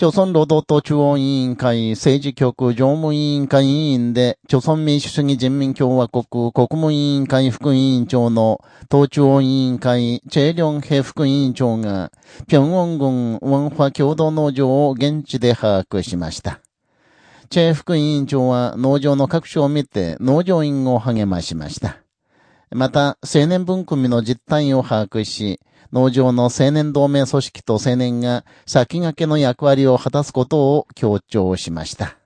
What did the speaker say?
朝鮮労働党中央委員会政治局常務委員会委員で、朝鮮民主主義人民共和国国務委員会副委員長の党中央委員会チェリョンヘ副委員長が、平壌郡文化共同農場を現地で把握しました。チェ副委員長は農場の各所を見て農場員を励ましました。また、青年分組の実態を把握し、農場の青年同盟組織と青年が先駆けの役割を果たすことを強調しました。